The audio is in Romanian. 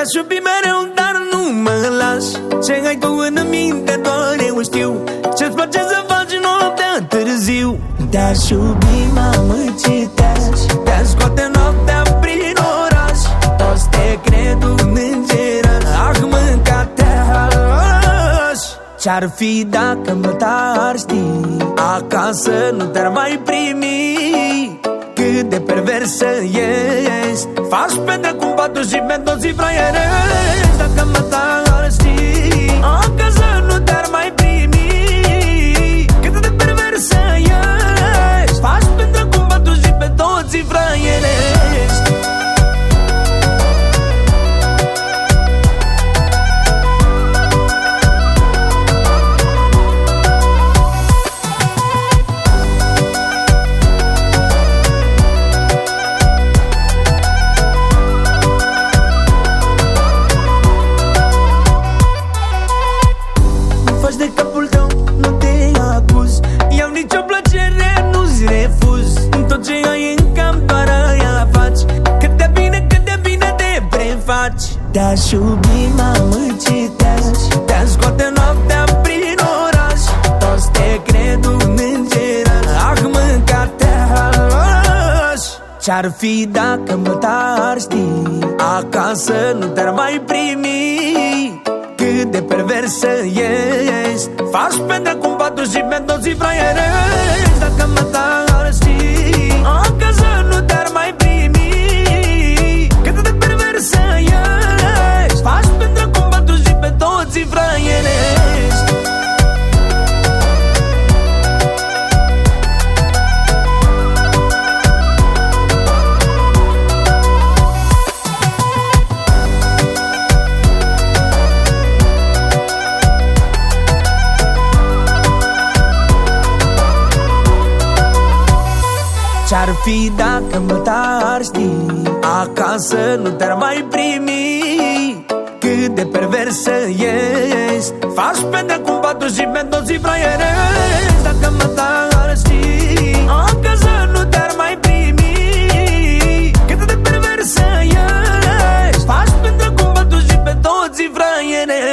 Te-aș iubi mereu, dar nu mă lași Ce ai tu în minte, doar eu știu. Ce-ți place să faci noaptea târziu? Te-aș iubi, mamă, ce te-aș. Te-aș scoate noaptea prin oraș. Toți te cred un înger Ah, mânca-te-aș Ce-ar fi dacă mă ar ști Acasă nu te-ar mai primi cât de perversă ești. Faci pe cum patru și pe toți fraierești Dacă mă ar Te-aș iubi, mamă, ce te-aș Te-aș scoate noaptea prin oraș. Toți te cred un înger Ah, mânca-te-aș Ce-ar fi dacă mă ar ști Acasă nu te-ar mai primi. Cât de perversă ești. Faci pe cum patru și pe toți fraierești Dacă mă Ce-ar fi dacă mă ar ști? Acasă nu te-ar mai primi. Cât de perversă ești. Faci pene cu patru și pe toți fraierezi. Dacă mă ar ști Acasă nu te-ar mai primi. Cât de perversă ești. Faci pentru cu patru și pe toți fraierezi.